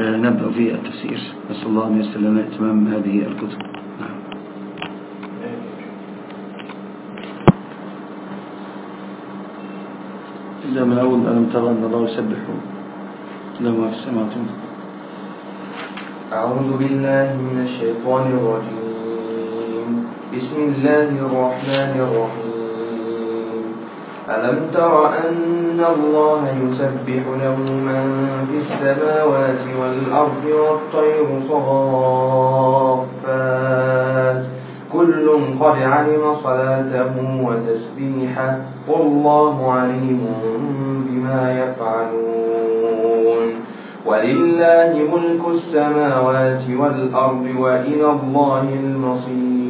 نبدأ في التفسير. نسأل الله أن يسر إتمام هذه الكتب. نعم. إلا من أول ألم ترى أن الله يسبح لما في السماوات أعوذ بالله من الشيطان الرجيم. بسم الله الرحمن الرحيم. ألم تر أن الله يسبح له من في السماوات والأرض والطير صغافات كل قد علم صلاته وتسبيحه والله عليم بما يفعلون. ولله ملك السماوات والأرض وإلى الله المصير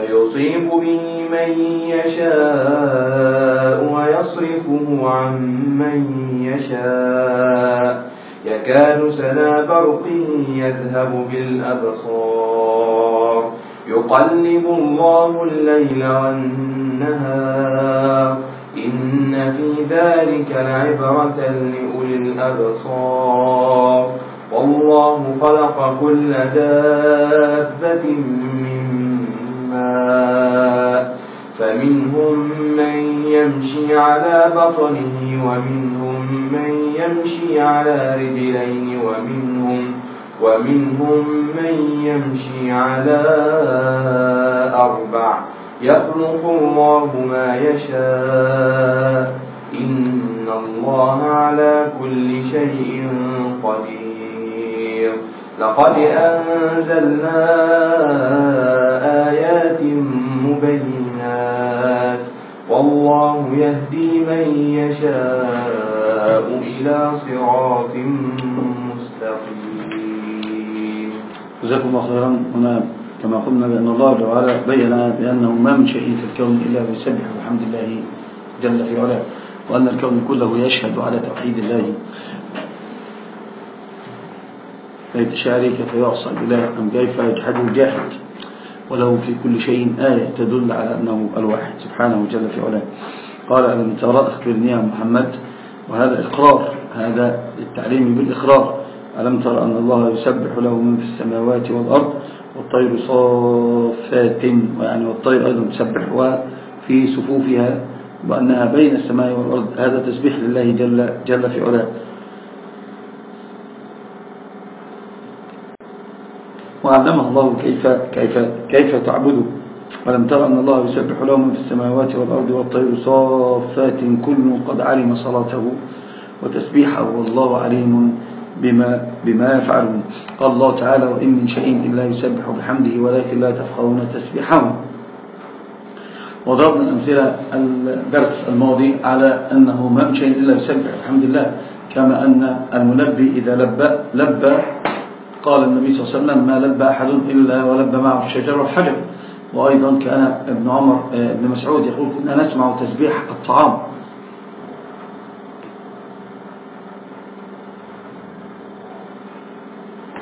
فيصيب به من يشاء ويصرفه عن من يشاء. يكاد سنا برق يذهب بالأبصار. يقلب الله الليل والنهار. إن في ذلك العبرة لأولي الأبصار. والله خلق كل دابة يشاء فمنهم من يمشي على بطنه ومنهم من يمشي على رجلين ومنهم ومنهم من يمشي على أربع. يخلق الله ما يشاء. إن الله على كل شيء قدير. لقد أنزلنا آيات مبينات. والله يهدي من يشاء إلى صراط مستقيم. جزاكم الله خيرا. هنا كما قلنا بأن الله تعالى بين بأنه ما من شيء في الكون إلا ويسبح بحمد الله جل في علاه وأن الكون كله يشهد على توحيد الله. كيد كيف فيحصل إله أم كيف يجحد الجاحد وله في كل شيء آية تدل على أنه الواحد سبحانه جل في علاه. قال ألم ترى أخبرني يا محمد؟ وهذا إقرار هذا التعليم بالإقرار. ألم ترى أن الله يسبح له من في السماوات والأرض والطير صافات يعني والطير أيضا تسبح وفي صفوفها وأنها بين السماء والأرض. هذا تسبيح لله جل, جل في علاه. وعلمه الله كيف كيف كيف تعبده ولم ترى أن الله يسبح له في السماوات والأرض والطير صافات كل قد علم صلاته وتسبيحه والله عليم بما, بما يفعلون. قال الله تعالى وإن من شيء إلا يسبح بحمده ولكن لا تفقهون تسبيحه. وضربنا أمثلة الدرس الماضي على أنه ما من شيء إلا يسبح بحمد الله كما أن المنبي إذا لبى لبى قال النبي صلى الله عليه وسلم ما لب أحد إلا ولب معه الشجر والحجر. وأيضا كان ابن عمر آه، ابن مسعود يقول كنا نسمع تسبيح الطعام.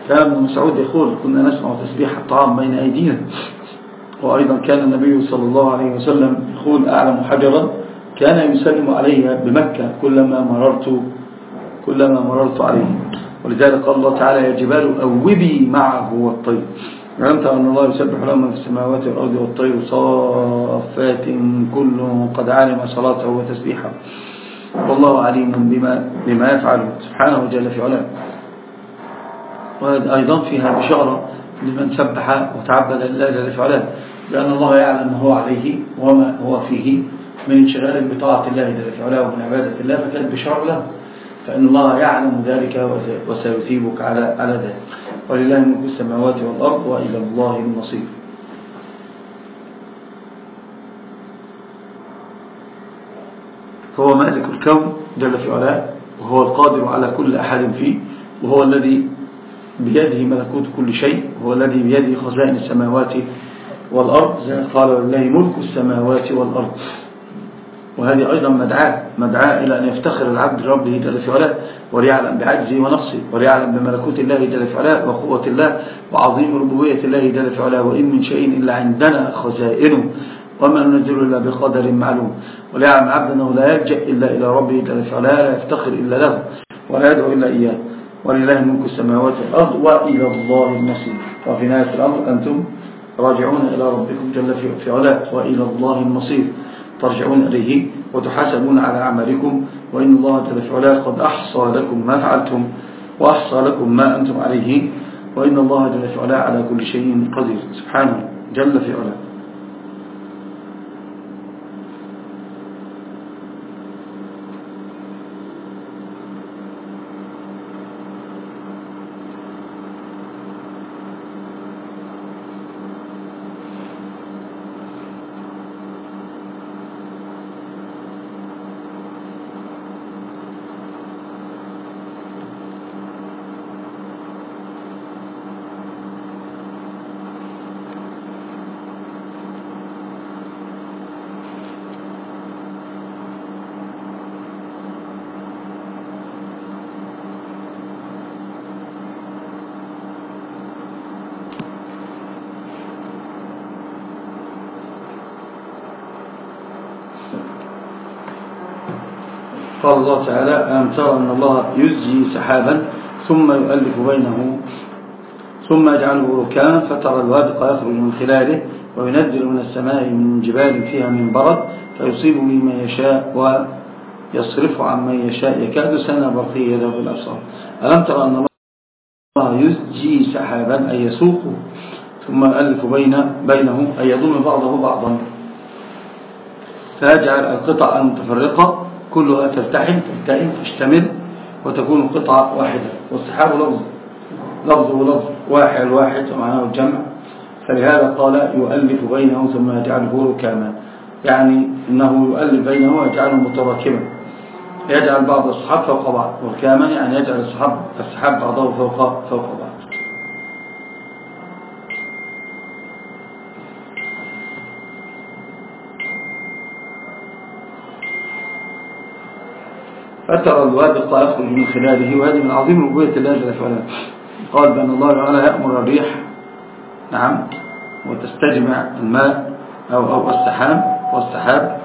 كان ابن مسعود يقول كنا نسمع تسبيح الطعام بين أيدينا. وأيضا كان النبي صلى الله عليه وسلم يقول أعلم حجرا. كان يسلم عليها بمكة كلما مررت كلما مررت عليه ولذلك قال الله تعالى يا جبال أوبي معه والطير. علمت أن الله يسبح له في السماوات والأرض والطير صافات كل قد علم صلاته وتسبيحه. والله عليم بما, بما يفعله سبحانه جل في علاه. وأيضا فيها بشارة لمن سبح وتعبد لله جل في علاه. لأن الله يعلم ما هو عليه وما هو فيه من انشغال بطاعة الله جل في علاه ومن عبادة الله فكانت بشارة له. فإن الله يعلم ذلك وسيثيبك على على ذلك ولله ملك السماوات والأرض وإلى الله المصير. فهو مالك الكون جل في علاه وهو القادر على كل أحد فيه وهو الذي بيده ملكوت كل شيء وهو الذي بيده خزائن السماوات والأرض. قال لله ملك السماوات والأرض. وهذه أيضا مدعاة مدعاة إلى أن يفتخر العبد ربه جل في علاه وليعلم بعجزه ونقصه وليعلم بملكوت الله جل في علاه وقوة الله وعظيم ربوية الله جل في علاه وإن من شيء إلا عندنا خزائنه وما ننزل إلا بقدر معلوم. وليعلم عبد أنه لا يلجأ إلا إلى ربه جل في علاه لا يفتخر إلا له ولا يدعو إلا إياه. ولله منك السماوات والأرض وإلى الله المصير. وفي نهاية الأمر أنتم راجعون إلى ربكم جل في علاه وإلى الله المصير. ترجعون إليه وتحاسبون على عملكم وإن الله تلفعلا قد أحصى لكم ما فعلتم وأحصى لكم ما أنتم عليه وإن الله تلفعلا على كل شيء قدير. سبحانه جل في علاه. قال الله تعالى ألم ترى أن الله يزجي سحابا ثم يؤلف بينه ثم يجعله ركاما فترى الوادق يخرج من خلاله وينزل من السماء من جبال فيها من برد فيصيب مما يشاء ويصرف عمن يشاء يكاد سنة برقية يذهب الأبصار ألم ترى أن الله يزجي سحابا أي يسوقه ثم يؤلف بين بينه أي يضم بعضه بعضا. فيجعل القطع المتفرقة كلها تلتحم تلتحم تشتمل وتكون قطعة واحدة. والصحاب لفظ لفظ ولفظ واحد الواحد ومعناه الجمع. فلهذا قال يؤلف بينه ثم يجعله ركاما. يعني أنه يؤلف بينه ويجعله متراكما. يجعل بعض الصحاب فوق بعض. ركاما يعني يجعل الصحاب, الصحاب بعضه فوق, فوق بعض. فترى الواد يخرج من خلاله وهذه من عظيم ربوية الله جل وعلا. قال بأن الله تعالى يأمر الريح نعم وتستجمع الماء أو, أو السحاب والسحاب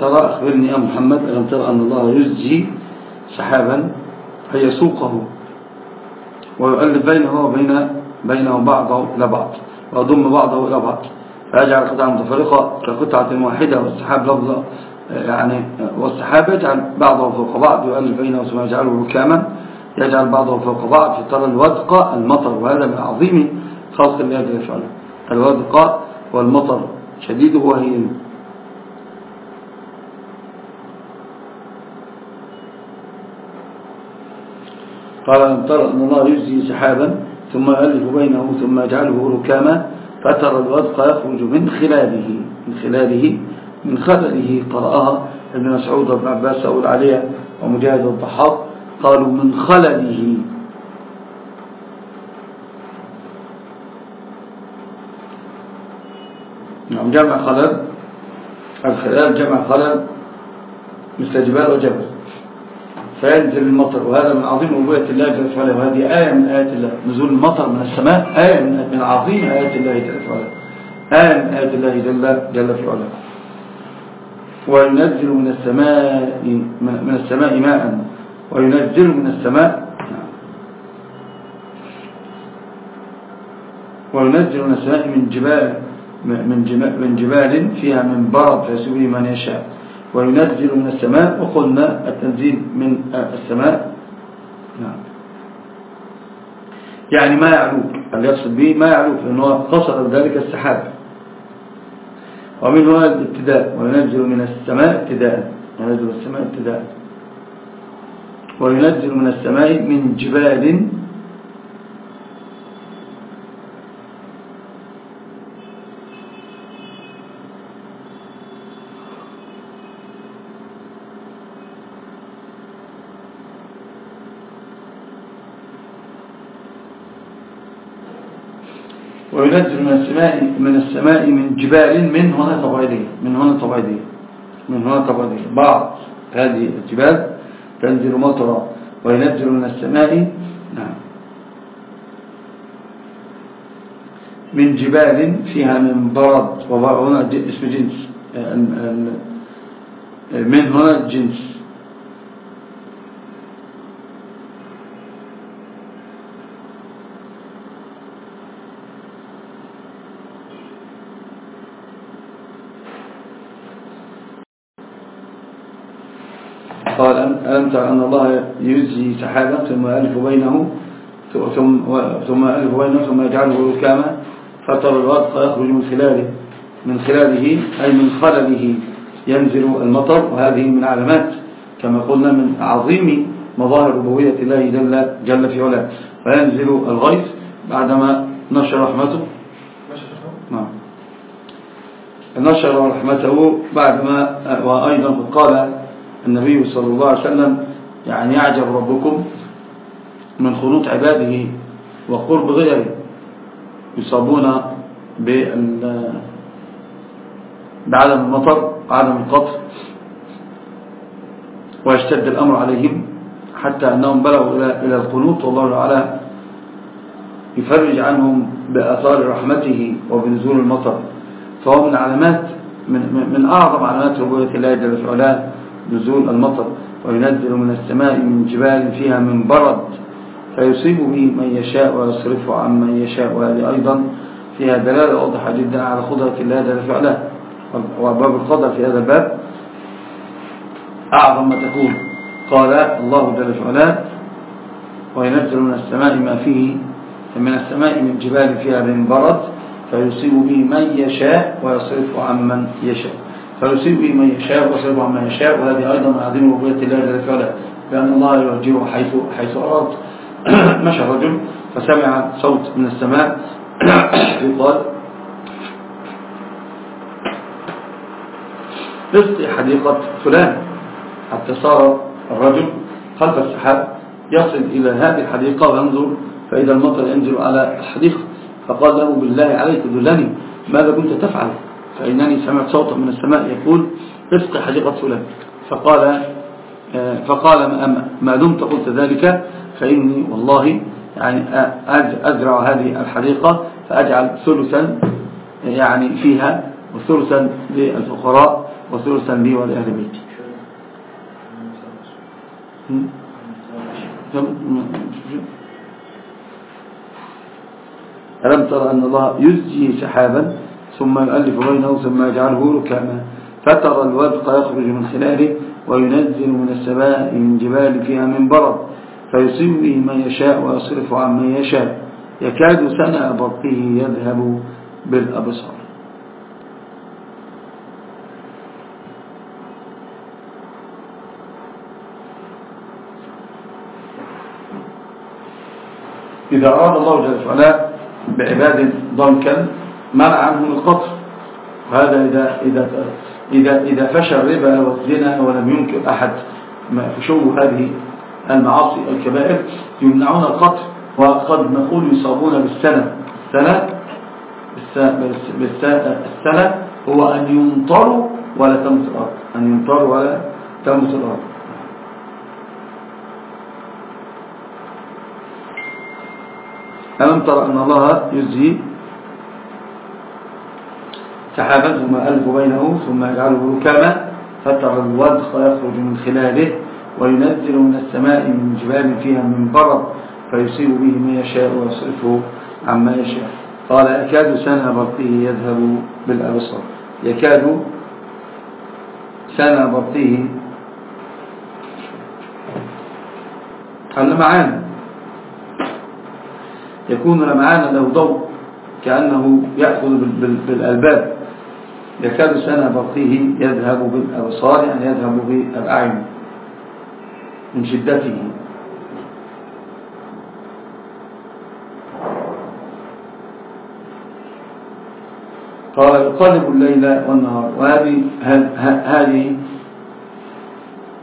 ترى أخبرني يا محمد ألم ترى أن الله يزجي سحابا فيسوقه ويؤلف بينه وبين بينه بعضه إلى بعض ويضم بعضه إلى بعض فيجعل قطعة متفرقة كقطعة واحدة والسحاب لفظة يعني والسحاب يجعل بعضه فوق بعض يؤلف بينه ثم يجعله ركاما يجعل بعضه فوق بعض فترى الودقة المطر وهذا من عظيم خلق الله جل وعلا الودقة والمطر شديده وهين. قال أن ترى أن الله يجزي سحابا ثم يؤلف بينه ثم يجعله ركاما فترى الودق يخرج من خلاله من خلاله من خلاله قرأها ابن مسعود وابن عباس أول عليها ومجاهد والضحاق قالوا من خلله. نعم جمع خلل. الخلال جمع خلل. مثل جبال وجبل فينزل المطر. وهذا من عظيم أبوية الله جل وعلا. وهذه آية من آيات الله. نزول المطر من السماء. آية من آية عظيم آيات الله جل وعلا. آية من آيات الله جل, جل في علا وينزل من السماء من السماء ماء. وينزل من السماء وينزل من السماء من جبال من جبال, من جبال فيها من برد فيسوي من يشاء. وينزل من السماء وقلنا التنزيل من السماء. نعم. يعني ما يعلوك اللي يقصد به ما يعلوك لأنه قصد ذلك السحاب. ومن هنا الابتداء وينزل من السماء ابتداء. ينزل من السماء ابتداء. وينزل من السماء من جبال وينزل من السماء من السماء من جبال من هنا طبيعيه من هنا تبعيدية من هنا تبعيدية بعض هذه الجبال تنزل مطرا وينزل من السماء نعم. من جبال فيها من برد وهنا اسم جنس. آه، آه، آه، من هنا جنس. أنت أن الله يجزي سحابا ثم ألف بينه ثم, ثم ألف بينه ثم يجعله ركاما فترى الغد فيخرج من خلاله من خلاله أي من خلله ينزل المطر وهذه من علامات كما قلنا من عظيم مظاهر ربوية الله جل, جل في علاه. فينزل الغيث بعدما نشر رحمته. نعم. نشر رحمته بعدما وأيضا قال النبي صلى الله عليه وسلم يعني يعجب ربكم من خلوط عباده وقرب غيره يصابون بعدم المطر عدم القطر ويشتد الأمر عليهم حتى أنهم بلغوا إلى القنوط والله تعالى يفرج عنهم بأثار رحمته وبنزول المطر فهو من علامات من, من أعظم علامات ربوية الله جل وعلا. نزول المطر وينزل من السماء من جبال فيها من برد فيصيب به من يشاء ويصرفه عن من يشاء وهذه أيضا فيها دلالة واضحة جدا على خضرة الله جل فعله وباب القدر في هذا الباب. أعظم ما تكون. قال الله جل فعلا وينزل من السماء ما فيه من السماء من جبال فيها من برد فيصيب به من يشاء ويصرفه عن من يشاء. فيصيب به من يشاء ويصيب من يشاء وهذه أيضا من عظيم ربوبية الله جل وعلا بأن الله يوجهه حيث حيث أراد. مشى رجل فسمع صوت من السماء. يقال بسط حديقة فلان. حتى صار الرجل خلف السحاب يصل إلى هذه الحديقة وينظر فإذا المطر ينزل على الحديقة. فقال له بالله عليك ذلني. ماذا كنت تفعل؟ فإنني سمعت صوتا من السماء يقول افق حديقة فلان فقال فقال ما دمت قلت ذلك فإني والله يعني أزرع هذه الحديقة فأجعل ثلثا يعني فيها وثلثا للفقراء وثلثا لي ولأهل بيتي. ألم ترى أن الله يزجي سحابا؟ ثم يؤلف بينه ثم يجعله ركاما فترى الودق يخرج من خلاله وينزل من السماء من جبال فيها من برد فيصيب به من يشاء ويصرف عن من يشاء. يكاد سنع برقه يذهب بالأبصار. إذا أراد الله جل وعلا بعباد ضنكا منع عنه القطر. هذا إذا, إذا, إذا, إذا فشى الربا والزنا ولم ينكر أحد ما فشو هذه المعاصي الكبائر يمنعون القطر. وقد نقول يصابون بالسنة. السنة السنة هو أن ينطروا ولا تمس الأرض. أن ينطروا ولا تمس الأرض. ألم ترى أن الله يزهي سحابا ثم ألف بينه ثم يجعله ركاما فترى الودخ يخرج من خلاله وينزل من السماء من جبال فيها من برد فيصيب به ما يشاء ويصرفه عما يشاء. قال أكاد سنة برقه يذهب بالأبصر. يكاد سنة برقه اللمعان. يكون لمعانا له ضوء كأنه يأخذ بالألباب. يكاد سنة برقيه يذهب بالأبصار يعني يذهب بالأعين من شدته. قال يقلب الليل والنهار. وهذه هذه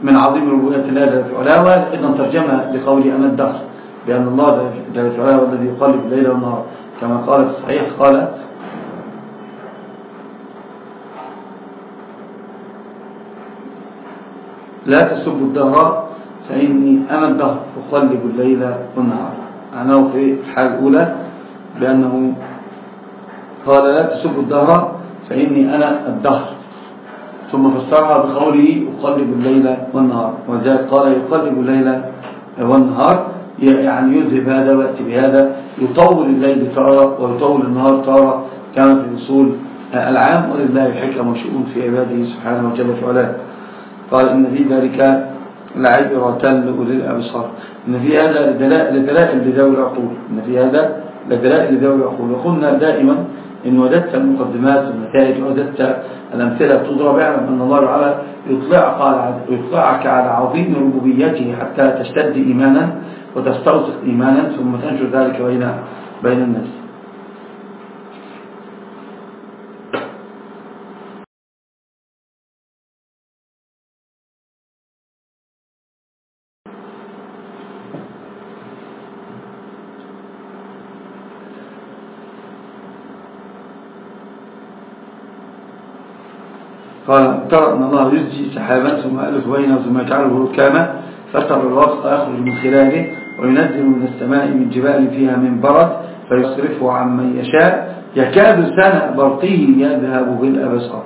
من عظيم الرؤية الله جل وعلا وأيضا ترجمة لقوله أنا الدهر بأن الله جل وعلا الذي يقلب الليل والنهار. كما قال في الصحيح قال لا تسبوا الدهر فإني أنا الدهر أقلب الليل والنهار. أنا في الحالة الأولى بأنه قال لا تسبوا الدهر فإني أنا الدهر. ثم فسرها بقوله أقلب الليل والنهار. وجاء قال يقلب الليل والنهار يعني يذهب هذا ويأتي بهذا يطول الليل تارة ويطول النهار تارة كما في الأصول العام ولله الحكمة وشؤون في عباده سبحانه وتعالى. قال إن في ذلك لعبرة لأولي الأبصار. إن في هذا لدلائل لذوي العقول. إن في هذا لدلائل لذوي العقول. وقلنا دائما إن وجدت المقدمات والنتائج وجدت الأمثلة تضرب اعلم أن الله تعالى يطلعك على يطلعك على عظيم ربوبيته حتى تشتد إيمانا وتستوثق إيمانا ثم تنشر ذلك بين بين الناس. قال ترى أن الله يزجي سحابا ثم ألف بينه ثم يجعله ركاما فترى الوسط يخرج من خلاله وينزل من السماء من جبال فيها من برد فيصرفه عمن يشاء. يكاد سنة برقيه يذهب بالأبصار.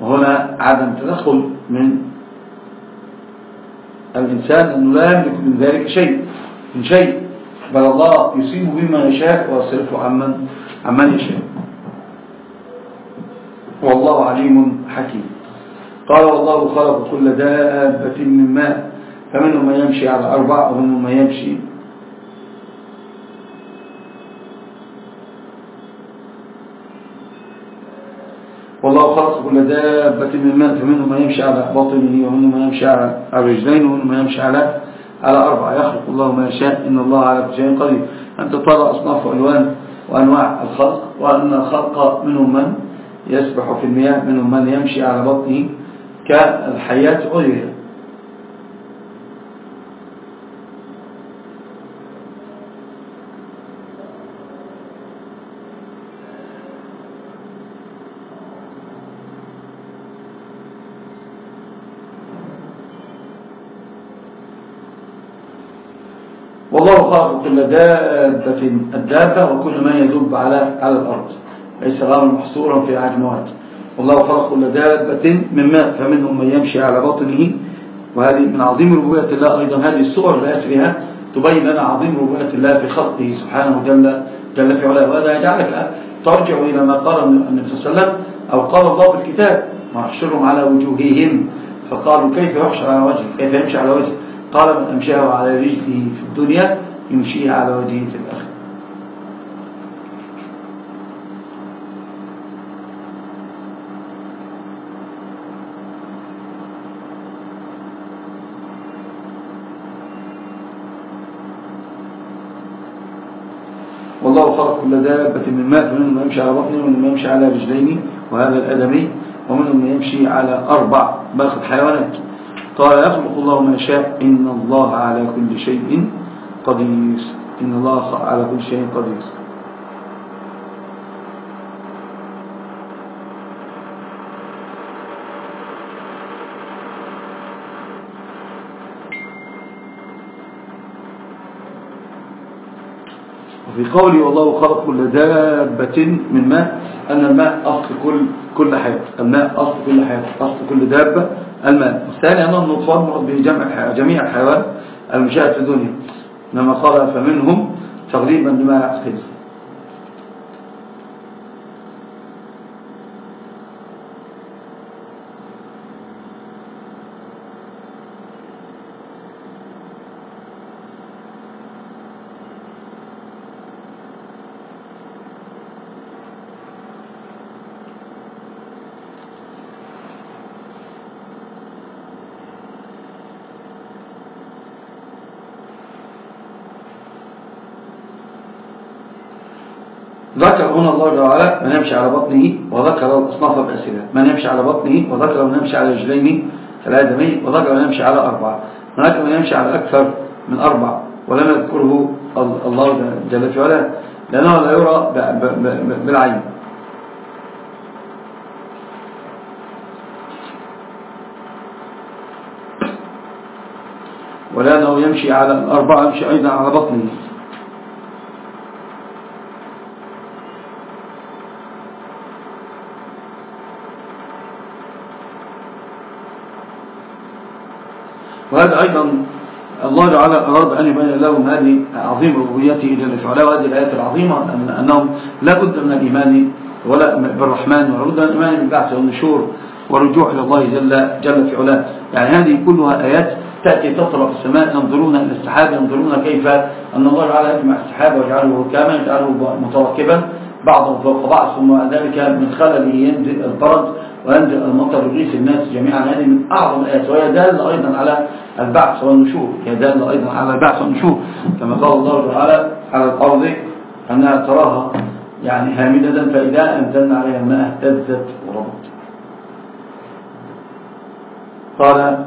وهنا عدم تدخل من الإنسان أنه لا يملك من ذلك شيء من شيء. بل الله يصيب بما يشاء ويصرفه عمن, عمن يشاء. والله عليم حكيم. قال والله خلق كل دابة من ماء فمنهم من يمشي على أربع ومنهم من يمشي. والله خلق كل دابة من ماء فمنهم من يمشي على بطنه ومنهم من يمشي على الرجلين ومنهم من يمشي على على أربع. يخلق الله ما يشاء إن الله على كل شيء قدير. أنت ترى أصناف وألوان وأنواع الخلق وأن الخلق منهم من؟ يسبح في المياه منهم من يمشي على بطنه كالحياة أجهر والله خلق كل دابة الدابة وكل ما يدب على على الأرض. ليس غارا محصورا في عجمات والله خلق كل دابة من ماء فمنهم من يمشي على بطنه. وهذه من عظيم ربوية الله. أيضا هذه الصور التي فيها تبين لنا عظيم ربوية الله في خلقه سبحانه جل, جل في علاه. وهذا يجعلك ترجع إلى ما قال النبي صلى الله عليه وسلم أو قال الله في الكتاب محشرهم على وجوههم. فقالوا كيف يحشر على وجهه؟ كيف يمشي على وجهه؟ قال من أمشاه على رجله في الدنيا يمشيه على وجهه في الآخرة. كل دابة من ماء فمنهم يمشي على بطنه ومنهم يمشي على رجلين وهذا الأدمي ومنهم يمشي على أربع باخد حيوانات. قال يخلق الله ما شاء إن الله على كل شيء قدير. إن الله على كل شيء قدير. وفي قولي والله خلق كل دابة من ماء أن الماء أصل كل كل حياة. الماء أصل كل حياة أصل كل دابة الماء. والثاني أن النطفان مرض به جميع الحيوان المشاهد في الدنيا لما قال فمنهم تغريبا لما يعتقد ذكر هنا الله تعالى من يمشي على بطنه وذكر الأصناف بأسرها من يمشي على بطنه وذكر من يمشي على رجلين ثلاثة ميت وذكر من يمشي على أربعة هناك من يمشي على أكثر من أربع. ولم يذكره الله جل في علاه لأنه لا يرى بالعين ولأنه يمشي على الأربعة يمشي أيضا على بطنه وهذا أيضا الله تعالى أراد أن يبين لهم هذه عظيم ربوبيته جل وعلا وهذه الآيات العظيمة أنهم لا بد من الإيمان ولا بالرحمن ولا بد من الإيمان بالبعث والنشور والرجوع إلى الله جل, جل في علاه. يعني هذه كلها آيات تأتي تطرق السماء ينظرون إلى السحاب ينظرون كيف أن الله تعالى يجمع السحاب ويجعله ركاما يجعله متركبا بعض فوق بعض ثم ذلك من خلله ينزل البرد وينزل المطر يغيث الناس جميعا. هذه من أعظم الآيات وهي دالة أيضا على البعث والنشور. يعني يدل أيضا على البعث والنشور. كما قال الله تعالى على الأرض أنها تراها. يعني هامدة. فإذا أمتن عليها الماء اهتزت وربط قال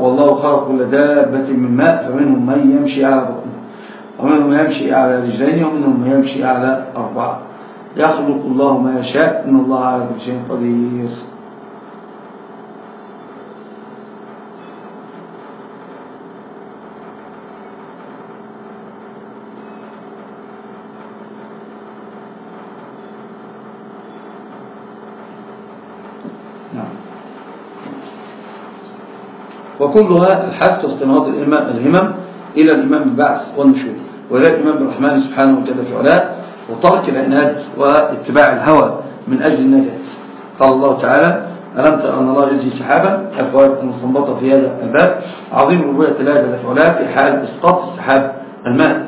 والله خلق كل دابة من ماء فمنهم من يمشي على بطن ومنهم يمشي على رجلين ومنهم يمشي على أربعة. يخلق الله ما يشاء. إن الله على كل شيء قدير. وكلها الحث واستنهاض الهمم إلى الإمام البعث والنشور. وذلك الإمام الرحمن سبحانه وتعالى في وطرق وترك العناد واتباع الهوى من أجل النجاة قال الله تعالى ألم ترى أن الله يجزي سحابا؟ أفواب المصنبطة في هذا الباب. عظيم ربوية الله جل في في حال إسقاط السحاب الماء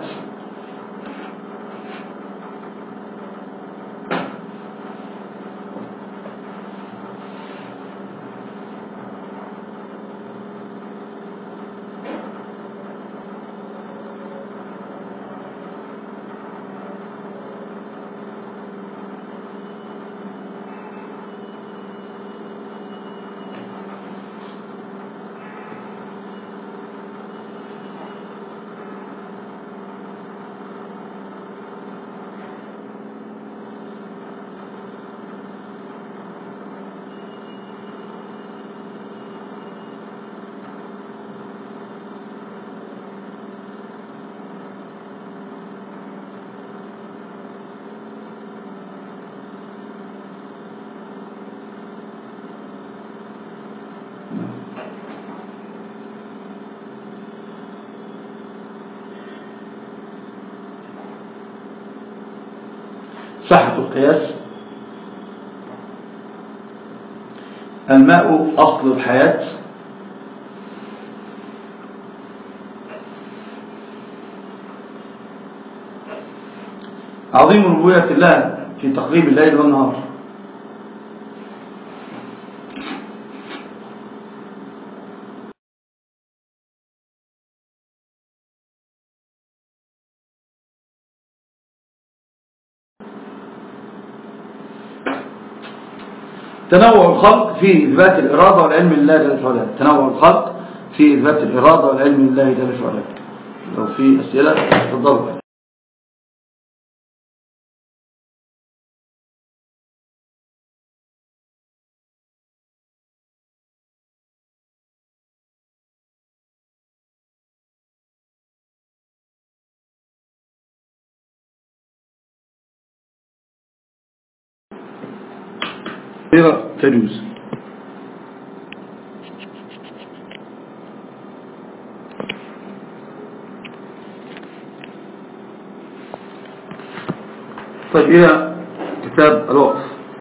صحة القياس. الماء أصل الحياة. عظيم ربوية الله في تقريب الليل والنهار. تنوع الخلق في إثبات الإرادة والعلم لله جل وعلا. تنوع الخلق في إثبات الإرادة والعلم لله جل وعلا. لو في أسئلة تفضلوا تجوز طيب إلى كتاب الوقف